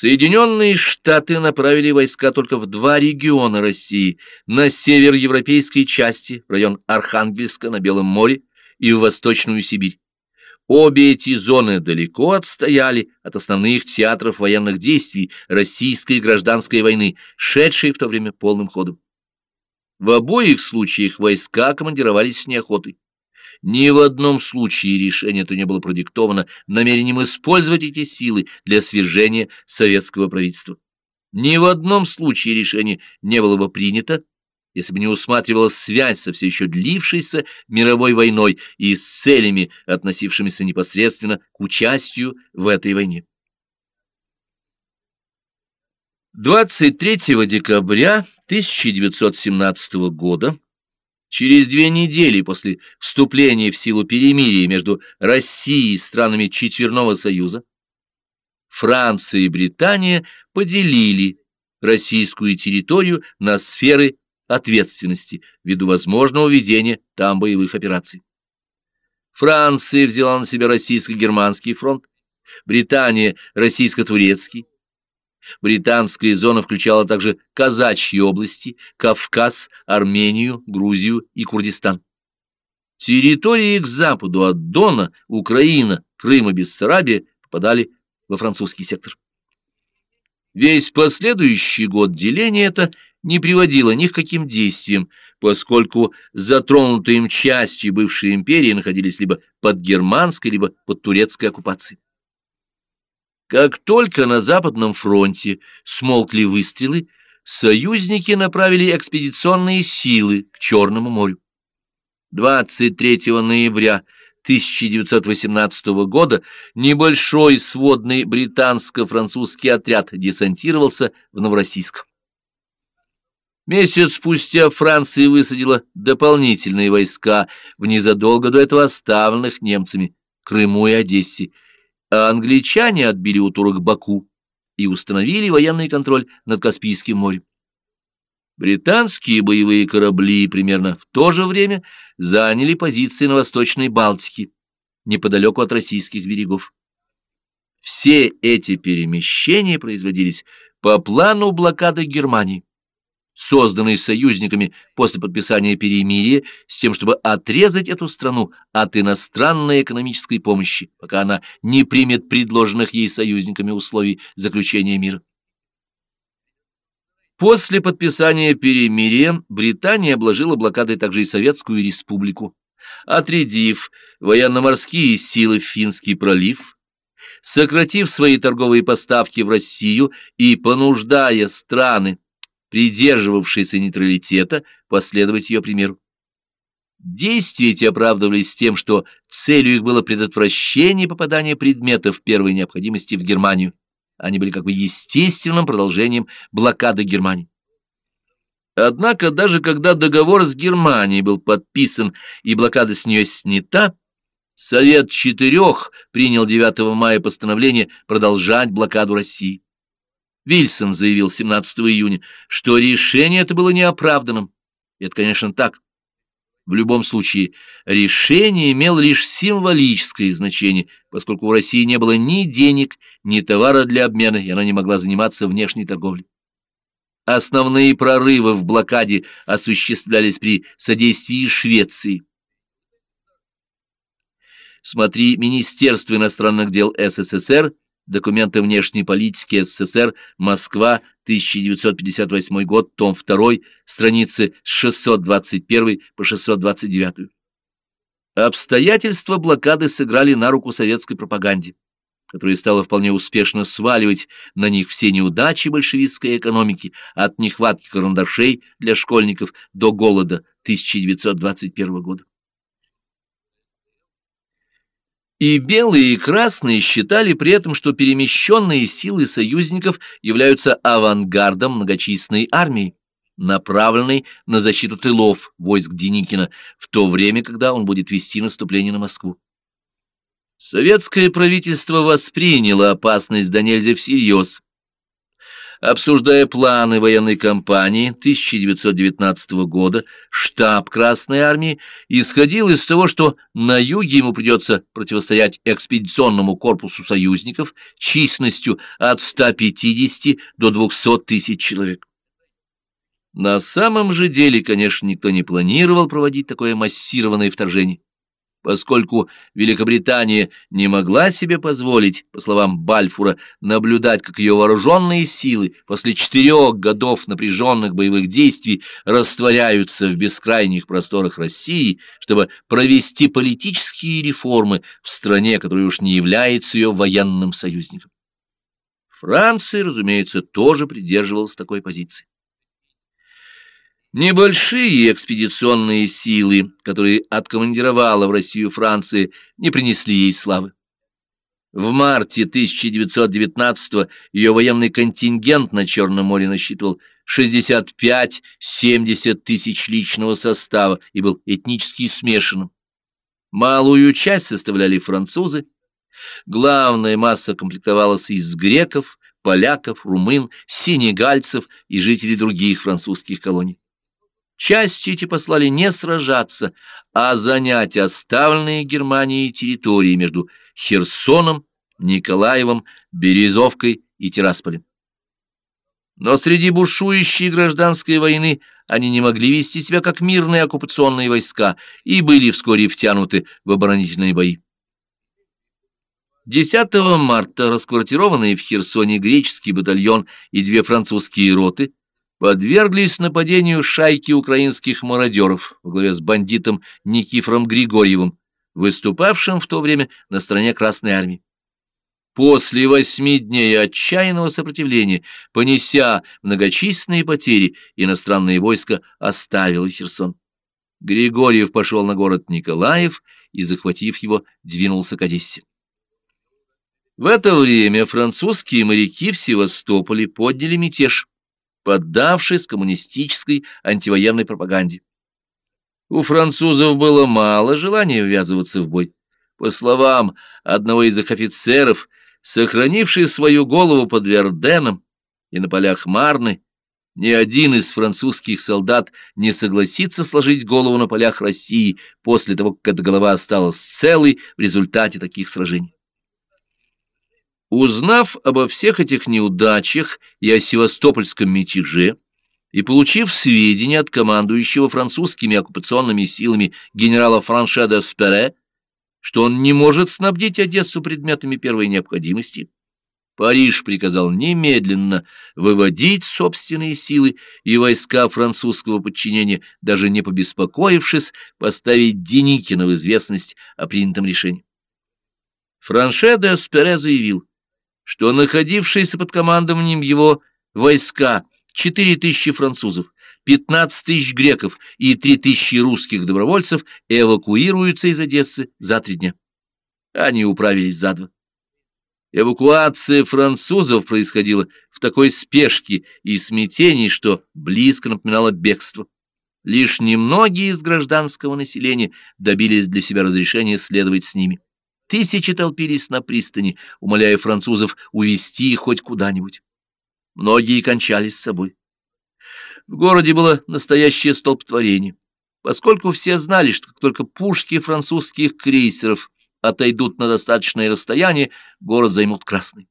Соединенные Штаты направили войска только в два региона России – на север европейской части, район Архангельска на Белом море и в Восточную Сибирь. Обе эти зоны далеко отстояли от основных театров военных действий российской гражданской войны, шедшей в то время полным ходом. В обоих случаях войска командировались с неохотой. Ни в одном случае решение это не было продиктовано намерением использовать эти силы для свержения советского правительства. Ни в одном случае решение не было бы принято, если бы не усматривалась связь со все еще длившейся мировой войной и с целями, относившимися непосредственно к участию в этой войне. 23 декабря 1917 года Через две недели после вступления в силу перемирия между Россией и странами Четверного Союза Франция и Британия поделили российскую территорию на сферы ответственности ввиду возможного ведения там боевых операций. Франция взяла на себя российско-германский фронт, Британия – российско-турецкий, Британская зона включала также казачьи области, Кавказ, Армению, Грузию и Курдистан. Территории к западу от Дона, Украина, Крым и Бессарабия попадали во французский сектор. Весь последующий год деление это не приводило ни к каким действиям, поскольку затронутые им части бывшей империи находились либо под германской, либо под турецкой оккупацией. Как только на Западном фронте смолкли выстрелы, союзники направили экспедиционные силы к Черному морю. 23 ноября 1918 года небольшой сводный британско-французский отряд десантировался в Новороссийск. Месяц спустя Франция высадила дополнительные войска в незадолго до этого оставленных немцами Крыму и Одессе, а англичане отбили у турок Баку и установили военный контроль над Каспийским морем. Британские боевые корабли примерно в то же время заняли позиции на Восточной Балтике, неподалеку от российских берегов. Все эти перемещения производились по плану блокады Германии созданный союзниками после подписания перемирия, с тем, чтобы отрезать эту страну от иностранной экономической помощи, пока она не примет предложенных ей союзниками условий заключения мира. После подписания перемирия Британия обложила блокадой также и Советскую Республику, отрядив военно-морские силы в Финский пролив, сократив свои торговые поставки в Россию и понуждая страны, придерживавшиеся нейтралитета, последовать ее примеру. Действия эти оправдывались тем, что целью их было предотвращение попадания предметов первой необходимости в Германию. Они были как бы естественным продолжением блокады Германии. Однако даже когда договор с Германией был подписан и блокада с нее снята, Совет Четырех принял 9 мая постановление продолжать блокаду России. Вильсон заявил 17 июня, что решение это было неоправданным. Это, конечно, так. В любом случае, решение имело лишь символическое значение, поскольку у России не было ни денег, ни товара для обмена, и она не могла заниматься внешней торговлей. Основные прорывы в блокаде осуществлялись при содействии Швеции. Смотри Министерство иностранных дел СССР, Документы внешней политики СССР, Москва, 1958 год, том 2, страницы с 621 по 629. Обстоятельства блокады сыграли на руку советской пропаганде, которая стала вполне успешно сваливать на них все неудачи большевистской экономики, от нехватки карандашей для школьников до голода 1921 года. И белые и красные считали при этом, что перемещенные силы союзников являются авангардом многочисленной армии, направленной на защиту тылов войск Деникина в то время, когда он будет вести наступление на Москву. Советское правительство восприняло опасность до нельзя всерьез. Обсуждая планы военной кампании 1919 года, штаб Красной Армии исходил из того, что на юге ему придется противостоять экспедиционному корпусу союзников численностью от 150 до 200 тысяч человек. На самом же деле, конечно, никто не планировал проводить такое массированное вторжение поскольку Великобритания не могла себе позволить, по словам Бальфура, наблюдать, как ее вооруженные силы после четырех годов напряженных боевых действий растворяются в бескрайних просторах России, чтобы провести политические реформы в стране, которая уж не является ее военным союзником. Франция, разумеется, тоже придерживалась такой позиции. Небольшие экспедиционные силы, которые откомандировала в Россию Франция, не принесли ей славы. В марте 1919 ее военный контингент на Черном море насчитывал 65-70 тысяч личного состава и был этнически смешанным. Малую часть составляли французы, главная масса комплектовалась из греков, поляков, румын, сенегальцев и жителей других французских колоний. Части эти послали не сражаться, а занять оставленные Германией территории между Херсоном, Николаевым, Березовкой и Тирасполем. Но среди бушующей гражданской войны они не могли вести себя как мирные оккупационные войска и были вскоре втянуты в оборонительные бои. 10 марта расквартированные в Херсоне греческий батальон и две французские роты подверглись нападению шайки украинских мародеров во главе с бандитом Никифором Григорьевым, выступавшим в то время на стороне Красной Армии. После восьми дней отчаянного сопротивления, понеся многочисленные потери, иностранные войска оставило Херсон. Григорьев пошел на город Николаев и, захватив его, двинулся к Одессе. В это время французские моряки в Севастополе подняли мятеж поддавшись коммунистической антивоенной пропаганде. У французов было мало желания ввязываться в бой. По словам одного из их офицеров, сохранивший свою голову под Верденом и на полях Марны, ни один из французских солдат не согласится сложить голову на полях России после того, как эта голова осталась целой в результате таких сражений. Узнав обо всех этих неудачах и о севастопольском мятеже, и получив сведения от командующего французскими оккупационными силами генерала Франше де Спере, что он не может снабдить Одессу предметами первой необходимости, Париж приказал немедленно выводить собственные силы и войска французского подчинения, даже не побеспокоившись поставить Деникина в известность о принятом решении. Франше де Спере заявил, что находившиеся под командованием его войска, 4 тысячи французов, 15 тысяч греков и 3 тысячи русских добровольцев эвакуируются из Одессы за три дня. Они управились за два. Эвакуация французов происходила в такой спешке и смятении, что близко напоминало бегство. Лишь немногие из гражданского населения добились для себя разрешения следовать с ними. Тысячи толпились на пристани, умоляя французов увезти их хоть куда-нибудь. Многие кончались с собой. В городе было настоящее столпотворение, поскольку все знали, что как только пушки французских крейсеров отойдут на достаточное расстояние, город займут красный.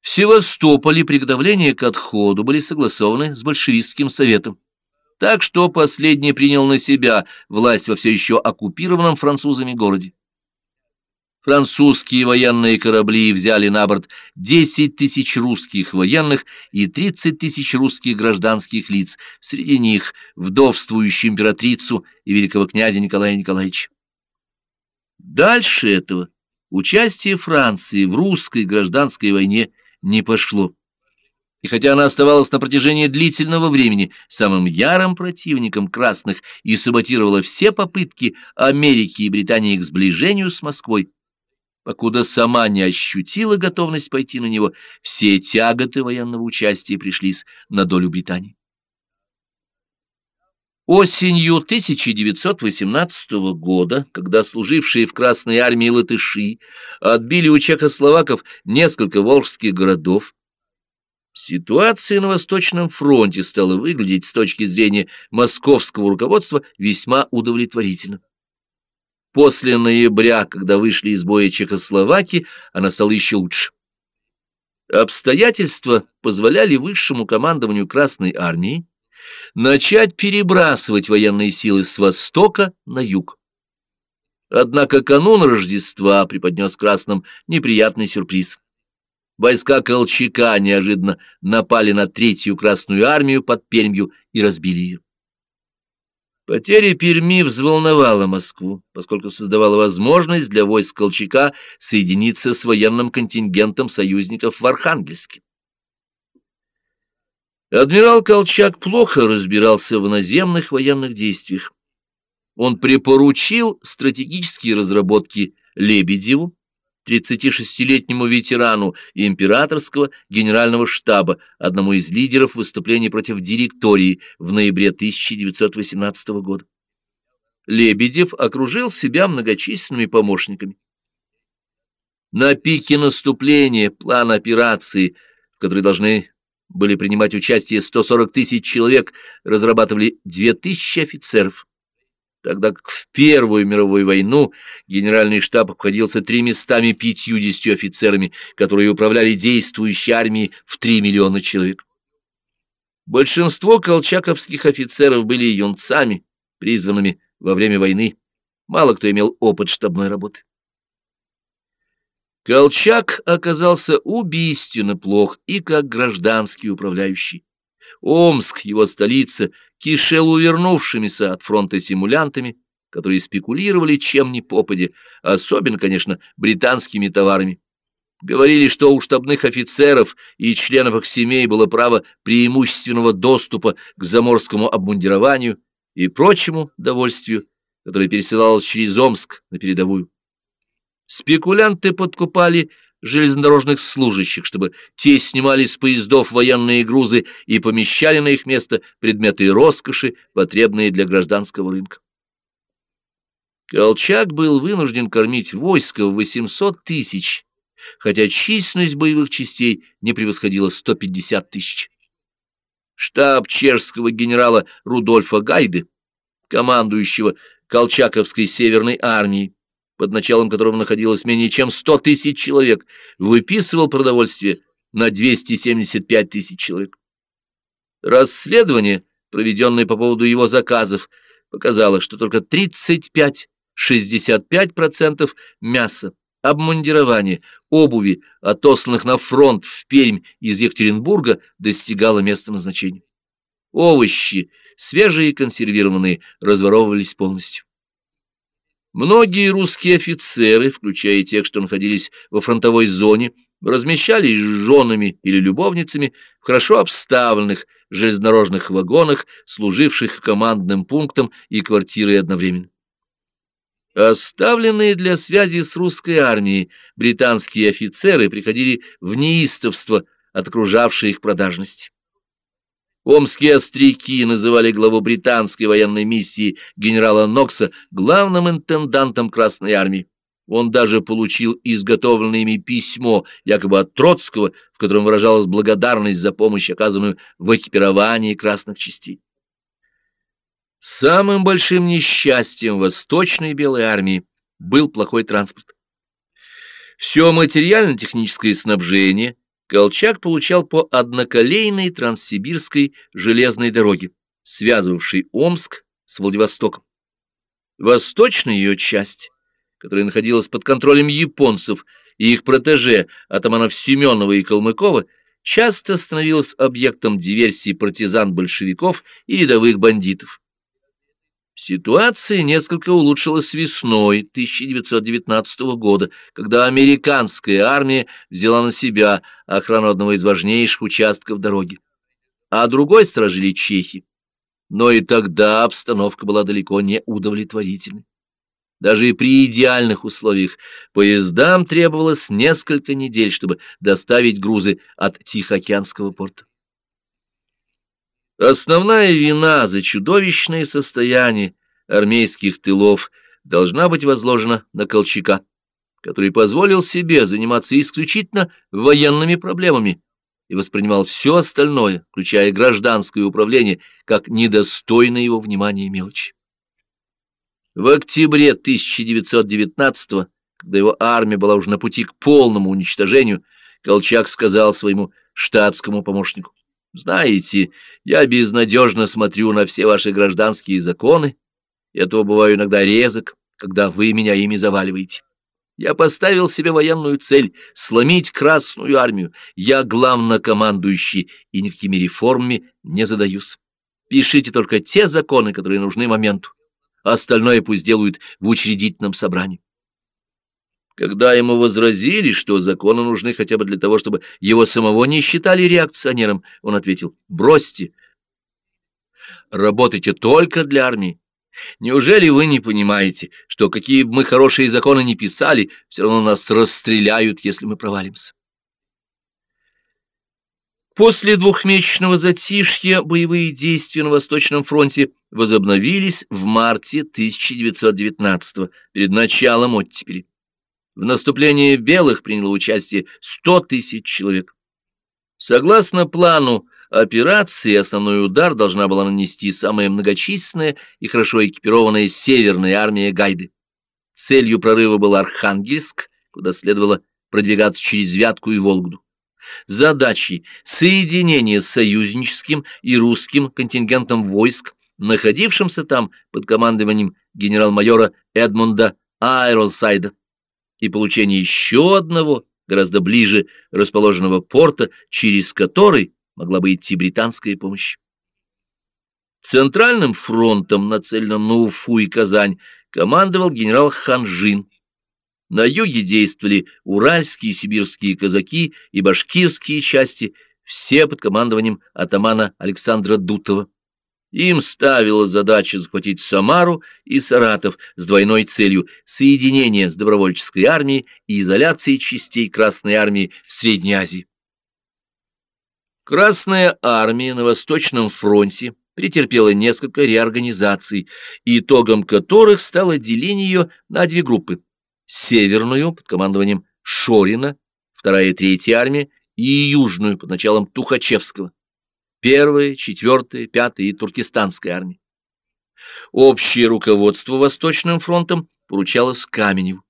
В Севастополе приготовления к отходу были согласованы с большевистским советом так что последний принял на себя власть во все еще оккупированном французами городе. Французские военные корабли взяли на борт 10 тысяч русских военных и 30 тысяч русских гражданских лиц, среди них вдовствующую императрицу и великого князя Николая Николаевича. Дальше этого участие Франции в русской гражданской войне не пошло. И хотя она оставалась на протяжении длительного времени самым ярым противником красных и саботировала все попытки Америки и Британии к сближению с Москвой, покуда сама не ощутила готовность пойти на него, все тяготы военного участия пришлись на долю Британии. Осенью 1918 года, когда служившие в Красной армии латыши отбили у чехословаков несколько волжских городов, Ситуация на Восточном фронте стала выглядеть с точки зрения московского руководства весьма удовлетворительно. После ноября, когда вышли из боя Чехословакии, она стала еще лучше. Обстоятельства позволяли высшему командованию Красной Армии начать перебрасывать военные силы с востока на юг. Однако канун Рождества преподнес красным неприятный сюрприз. Войска Колчака неожиданно напали на Третью Красную Армию под Пермью и разбили ее. Потеря Перми взволновала Москву, поскольку создавала возможность для войск Колчака соединиться с военным контингентом союзников в Архангельске. Адмирал Колчак плохо разбирался в наземных военных действиях. Он припоручил стратегические разработки Лебедеву, 36-летнему ветерану императорского генерального штаба, одному из лидеров выступлений против директории в ноябре 1918 года. Лебедев окружил себя многочисленными помощниками. На пике наступления план операции, в которой должны были принимать участие 140 тысяч человек, разрабатывали 2000 офицеров тогда как в Первую мировую войну генеральный штаб обходился тремястами пятьюдесятью офицерами, которые управляли действующей армией в три миллиона человек. Большинство колчаковских офицеров были юнцами, призванными во время войны. Мало кто имел опыт штабной работы. Колчак оказался убийственно плох и как гражданский управляющий. Омск, его столица, кишел увернувшимися от фронта симулянтами, которые спекулировали чем ни попади, особенно, конечно, британскими товарами. Говорили, что у штабных офицеров и членов их семей было право преимущественного доступа к заморскому обмундированию и прочему довольствию, которое пересылалось через Омск на передовую. Спекулянты подкупали железнодорожных служащих, чтобы те снимали с поездов военные грузы и помещали на их место предметы роскоши, потребные для гражданского рынка. Колчак был вынужден кормить войско в 800 тысяч, хотя численность боевых частей не превосходила 150 тысяч. Штаб чешского генерала Рудольфа Гайды, командующего Колчаковской Северной армией, под началом которого находилось менее чем 100 тысяч человек, выписывал продовольствие на 275 тысяч человек. Расследование, проведенное по поводу его заказов, показало, что только 35-65% мяса, обмундирования, обуви, отосланных на фронт в Пермь из Екатеринбурга, достигало места назначения. Овощи, свежие и консервированные, разворовывались полностью. Многие русские офицеры, включая тех, что находились во фронтовой зоне, размещались с женами или любовницами в хорошо обставленных железнодорожных вагонах, служивших командным пунктом и квартирой одновременно. Оставленные для связи с русской армией британские офицеры приходили в неистовство от окружавшей их продажности. Омские остряки называли главу британской военной миссии генерала Нокса главным интендантом Красной Армии. Он даже получил изготовленное ими письмо, якобы от Троцкого, в котором выражалась благодарность за помощь, оказанную в экипировании красных частей. Самым большим несчастьем Восточной Белой армии был плохой транспорт. Все материально-техническое снабжение – Колчак получал по одноколейной транссибирской железной дороге, связывавшей Омск с Владивостоком. Восточная ее часть, которая находилась под контролем японцев и их протеже, атаманов Семенова и Калмыкова, часто становилась объектом диверсии партизан-большевиков и рядовых бандитов. Ситуация несколько улучшилась весной 1919 года, когда американская армия взяла на себя охрану одного из важнейших участков дороги, а другой сторожили чехи. Но и тогда обстановка была далеко не удовлетворительной. Даже и при идеальных условиях поездам требовалось несколько недель, чтобы доставить грузы от Тихоокеанского порта. Основная вина за чудовищное состояние армейских тылов должна быть возложена на Колчака, который позволил себе заниматься исключительно военными проблемами, и воспринимал все остальное, включая гражданское управление, как недостойное его внимания мелочи. В октябре 1919 когда его армия была уже на пути к полному уничтожению, Колчак сказал своему штатскому помощнику, «Знаете, я безнадежно смотрю на все ваши гражданские законы, и этого бываю иногда резок, когда вы меня ими заваливаете. Я поставил себе военную цель — сломить Красную Армию. Я главнокомандующий и никакими реформами не задаюсь. Пишите только те законы, которые нужны моменту. Остальное пусть делают в учредительном собрании. Когда ему возразили, что законы нужны хотя бы для того, чтобы его самого не считали реакционером, он ответил, бросьте, работайте только для армии. Неужели вы не понимаете, что какие бы мы хорошие законы ни писали, все равно нас расстреляют, если мы провалимся? После двухмесячного затишья боевые действия на Восточном фронте возобновились в марте 1919 перед началом оттепели. В наступлении белых приняло участие 100 тысяч человек. Согласно плану операции, основной удар должна была нанести самая многочисленная и хорошо экипированная Северная армия Гайды. Целью прорыва был Архангельск, куда следовало продвигаться через Вятку и Волгду. Задачей соединения с союзническим и русским контингентом войск, находившимся там под командованием генерал-майора Эдмунда Айронсайда и получение еще одного, гораздо ближе расположенного порта, через который могла бы идти британская помощь. Центральным фронтом, нацеленным на Уфу и Казань, командовал генерал Ханжин. На юге действовали уральские и сибирские казаки и башкирские части, все под командованием атамана Александра Дутова. Им ставила задача захватить Самару и Саратов с двойной целью соединения с добровольческой армией и изоляции частей Красной армии в Средней Азии. Красная армия на Восточном фронте претерпела несколько реорганизаций, итогом которых стало деление ее на две группы. Северную под командованием Шорина, вторая и третья армия, и южную под началом Тухачевского первая, четвертая, пятая и туркестанская армии. Общее руководство Восточным фронтом поручалось Каменеву.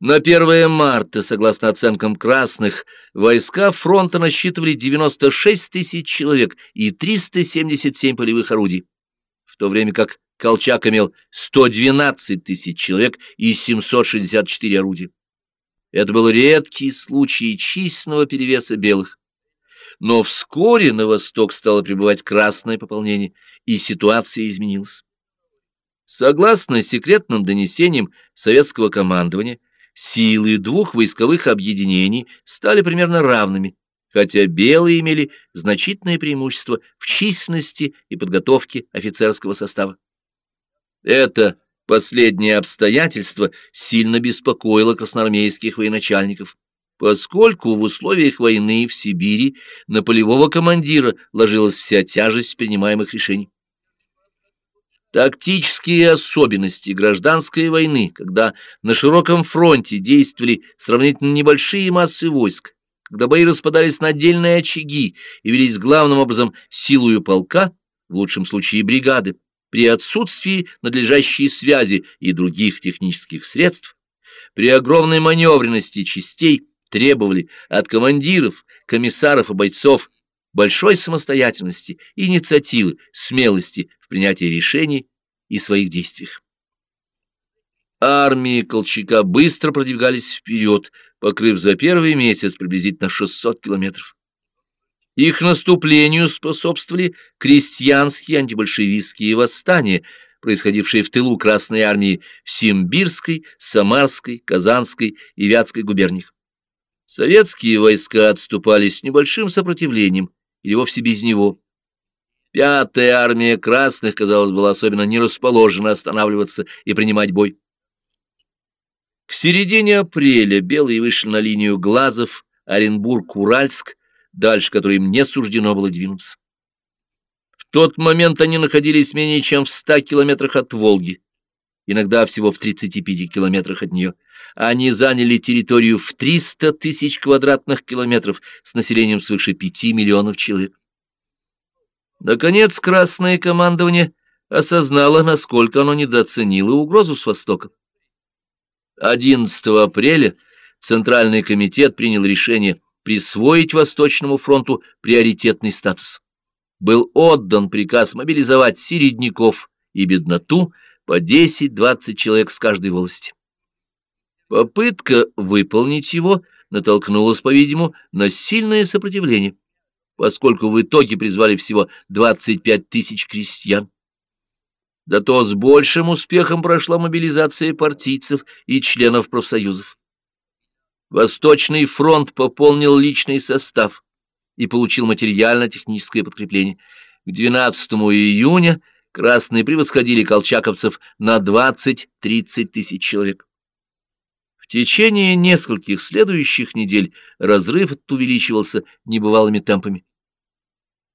На 1 марта, согласно оценкам красных, войска фронта насчитывали 96 тысяч человек и 377 полевых орудий, в то время как Колчак имел 112 тысяч человек и 764 орудия. Это был редкий случай численного перевеса белых. Но вскоре на восток стало прибывать красное пополнение, и ситуация изменилась. Согласно секретным донесениям советского командования, силы двух войсковых объединений стали примерно равными, хотя белые имели значительное преимущество в численности и подготовке офицерского состава. Это последнее обстоятельство сильно беспокоило красноармейских военачальников поскольку в условиях войны в Сибири на полевого командира ложилась вся тяжесть принимаемых решений. Тактические особенности гражданской войны, когда на широком фронте действовали сравнительно небольшие массы войск, когда бои распадались на отдельные очаги и велись главным образом силою полка, в лучшем случае бригады, при отсутствии надлежащей связи и других технических средств, при огромной маневренности частей требовали от командиров, комиссаров и бойцов большой самостоятельности, инициативы, смелости в принятии решений и своих действиях. Армии Колчака быстро продвигались вперед, покрыв за первый месяц приблизительно 600 километров. Их наступлению способствовали крестьянские антибольшевистские восстания, происходившие в тылу Красной армии в Симбирской, Самарской, Казанской и Вятской губерниях. Советские войска отступали с небольшим сопротивлением или вовсе без него. Пятая армия красных, казалось, была особенно не расположена останавливаться и принимать бой. К середине апреля белые вышли на линию Глазов, Оренбург, Уральск, дальше которой им не суждено было двинуться. В тот момент они находились менее чем в ста километрах от Волги, иногда всего в 35 километрах от нее. Они заняли территорию в 300 тысяч квадратных километров с населением свыше 5 миллионов человек. Наконец, Красное командование осознало, насколько оно недооценило угрозу с Востока. 11 апреля Центральный комитет принял решение присвоить Восточному фронту приоритетный статус. Был отдан приказ мобилизовать середняков и бедноту по 10-20 человек с каждой волости. Попытка выполнить его натолкнулась, по-видимому, на сильное сопротивление, поскольку в итоге призвали всего 25 тысяч крестьян. Да то с большим успехом прошла мобилизация партийцев и членов профсоюзов. Восточный фронт пополнил личный состав и получил материально-техническое подкрепление. К 12 июня красные превосходили колчаковцев на 20-30 тысяч человек. Течение нескольких следующих недель разрыв увеличивался небывалыми темпами.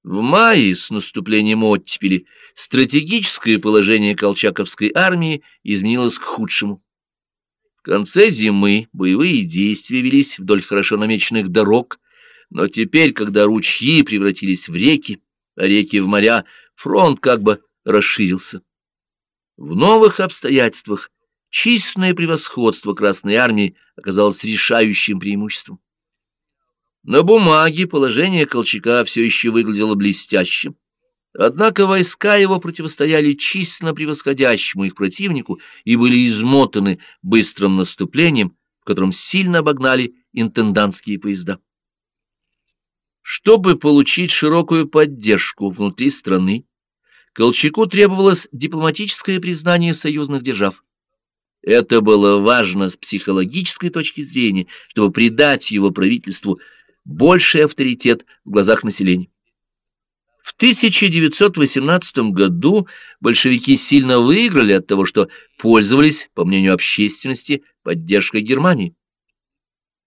В мае с наступлением оттепели стратегическое положение колчаковской армии изменилось к худшему. В конце зимы боевые действия велись вдоль хорошо намеченных дорог, но теперь, когда ручьи превратились в реки, а реки в моря, фронт как бы расширился. В новых обстоятельствах численное превосходство Красной Армии оказалось решающим преимуществом. На бумаге положение Колчака все еще выглядело блестящим, однако войска его противостояли численно превосходящему их противнику и были измотаны быстрым наступлением, в котором сильно обогнали интендантские поезда. Чтобы получить широкую поддержку внутри страны, Колчаку требовалось дипломатическое признание союзных держав. Это было важно с психологической точки зрения, чтобы придать его правительству больший авторитет в глазах населения. В 1918 году большевики сильно выиграли от того, что пользовались, по мнению общественности, поддержкой Германии.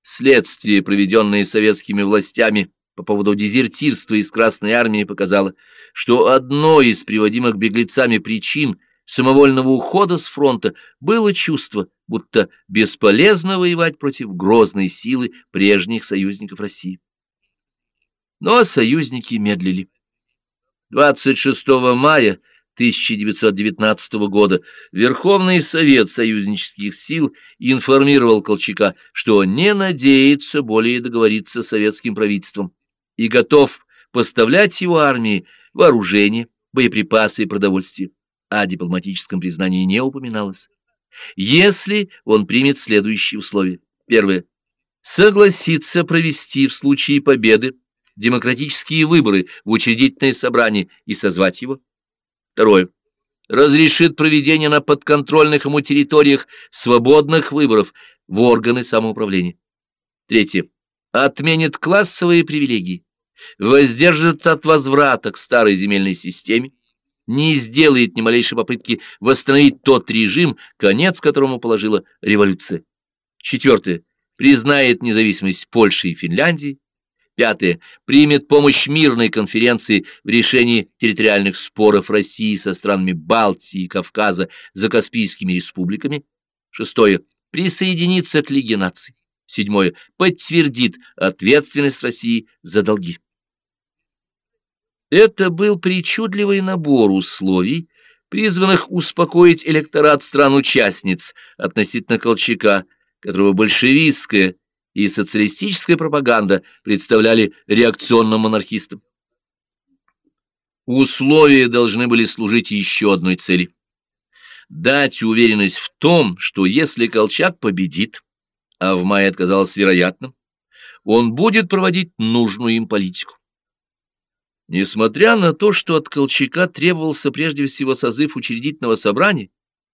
Следствие, проведенное советскими властями по поводу дезертирства из Красной Армии, показало, что одной из приводимых беглецами причин самовольного ухода с фронта было чувство, будто бесполезно воевать против грозной силы прежних союзников России. Но союзники медлили. 26 мая 1919 года Верховный Совет союзнических сил информировал Колчака, что не надеется более договориться с советским правительством и готов поставлять его армии вооружение, боеприпасы и продовольствие. О дипломатическом признании не упоминалось. Если он примет следующие условия. Первое. Согласится провести в случае победы демократические выборы в учредительное собрание и созвать его. Второе. Разрешит проведение на подконтрольных ему территориях свободных выборов в органы самоуправления. Третье. Отменит классовые привилегии, воздержится от возврата к старой земельной системе, не сделает ни малейшей попытки восстановить тот режим, конец которому положила революция. Четвертое. Признает независимость Польши и Финляндии. Пятое. Примет помощь мирной конференции в решении территориальных споров России со странами Балтии и Кавказа за Каспийскими республиками. Шестое. Присоединится к Лиге наций. Седьмое. Подтвердит ответственность России за долги. Это был причудливый набор условий, призванных успокоить электорат стран-участниц относительно Колчака, которого большевистская и социалистическая пропаганда представляли реакционным монархистам. Условия должны были служить еще одной цели – дать уверенность в том, что если Колчак победит, а в мае отказалось вероятным, он будет проводить нужную им политику. Несмотря на то, что от Колчака требовался прежде всего созыв учредительного собрания,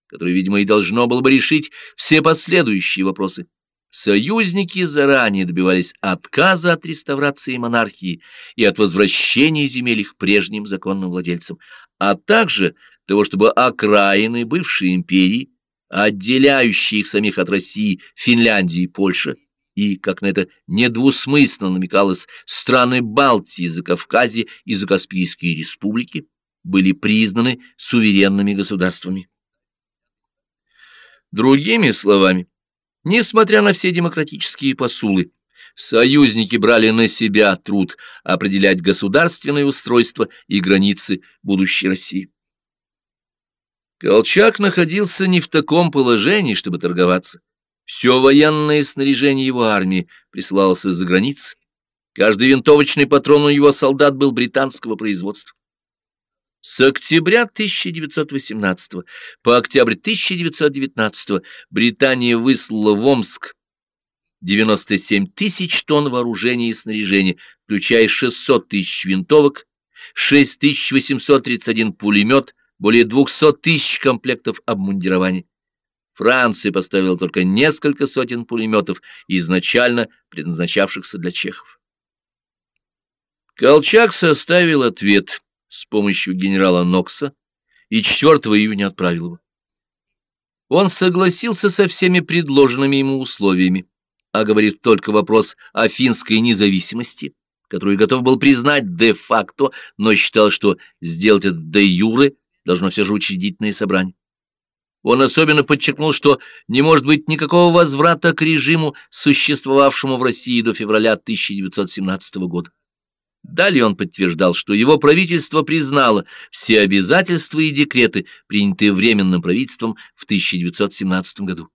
которое, видимо, и должно было бы решить все последующие вопросы, союзники заранее добивались отказа от реставрации монархии и от возвращения земель их прежним законным владельцам, а также того, чтобы окраины бывшей империи, отделяющие их самих от России, Финляндии и Польши, и, как на это недвусмысленно намекалось, страны Балтии, Закавказья и Закаспийские республики были признаны суверенными государствами. Другими словами, Несмотря на все демократические посулы, союзники брали на себя труд определять государственное устройство и границы будущей России. Колчак находился не в таком положении, чтобы торговаться. Все военное снаряжение его армии присылалось из-за границ. Каждый винтовочный патрон у его солдат был британского производства. С октября 1918 по октябрь 1919 Британия выслала в Омск 97 тысяч тонн вооружения и снаряжения, включая 600 тысяч винтовок, 6831 пулемет, более 200 тысяч комплектов обмундирования. Франция поставила только несколько сотен пулеметов, изначально предназначавшихся для чехов. Колчак составил ответ с помощью генерала Нокса и 4 июня отправил его. Он согласился со всеми предложенными ему условиями, а говорит только вопрос о финской независимости, которую готов был признать де-факто, но считал, что сделать это де-юре должно все же учредительное собрание. Он особенно подчеркнул, что не может быть никакого возврата к режиму, существовавшему в России до февраля 1917 года. Далее он подтверждал, что его правительство признало все обязательства и декреты, принятые Временным правительством в 1917 году.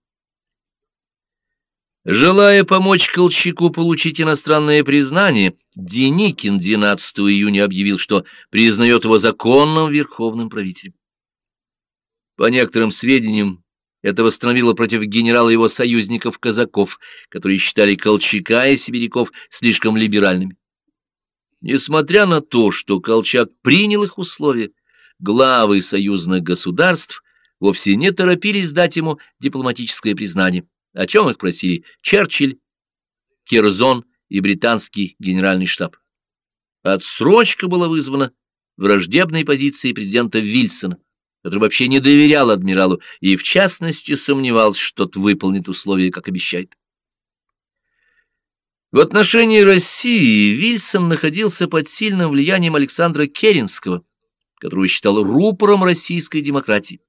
Желая помочь Колчаку получить иностранное признание, Деникин 12 июня объявил, что признает его законным верховным правителем. По некоторым сведениям, это восстановило против генерала его союзников-казаков, которые считали Колчака и сибиряков слишком либеральными. Несмотря на то, что Колчак принял их условия, главы союзных государств вовсе не торопились дать ему дипломатическое признание, о чем их просили Черчилль, Керзон и британский генеральный штаб. Отсрочка была вызвана враждебной позицией президента Вильсона, который вообще не доверял адмиралу и, в частности, сомневался, что тот выполнит условия, как обещает. В отношении России Вильсон находился под сильным влиянием Александра Керенского, которого считал рупором российской демократии.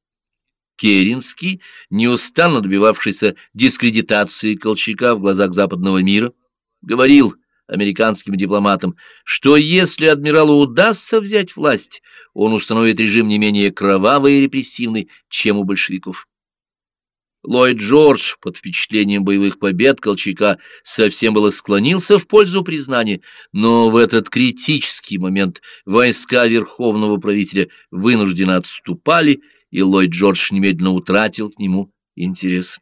Керенский, неустанно добивавшийся дискредитации Колчака в глазах западного мира, говорил американским дипломатам, что если адмиралу удастся взять власть, он установит режим не менее кровавый и репрессивный, чем у большевиков. Ллойд Джордж под впечатлением боевых побед Колчака совсем было склонился в пользу признания, но в этот критический момент войска верховного правителя вынужденно отступали, и Ллойд Джордж немедленно утратил к нему интерес.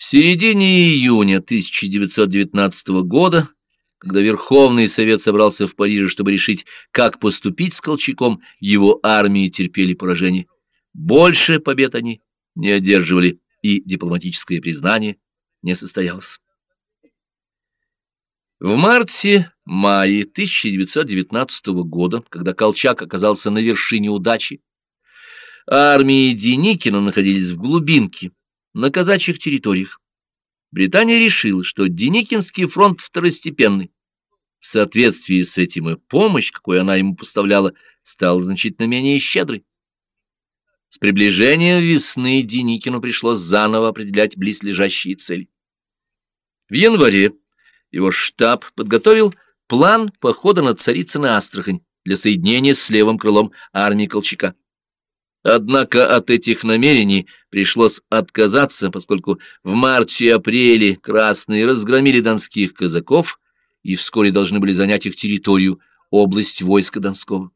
В середине июня 1919 года, когда Верховный Совет собрался в Париже, чтобы решить, как поступить с Колчаком, его армии терпели поражение. Больше побед они не одерживали, и дипломатическое признание не состоялось. В марте-мае 1919 года, когда Колчак оказался на вершине удачи, армии Деникина находились в глубинке, на казачьих территориях. Британия решила, что Деникинский фронт второстепенный. В соответствии с этим и помощь, какую она ему поставляла, стала значительно менее щедрой. С приближением весны Деникину пришлось заново определять близлежащие цели. В январе его штаб подготовил план похода на Царицыно Астрахань для соединения с левым крылом армии Колчака. Однако от этих намерений пришлось отказаться, поскольку в марте и апреле красные разгромили донских казаков и вскоре должны были занять их территорию, область войска Донского.